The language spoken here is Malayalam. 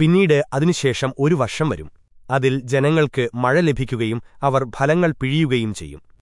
പിന്നീട് അതിനുശേഷം ഒരു വർഷം വരും. അതിൽ ജനങ്ങൾക്ക് മഴ ലഭിക്കുകയും അവർ ഫലങ്ങൾ പിഴിയുകയും ചെയ്യും.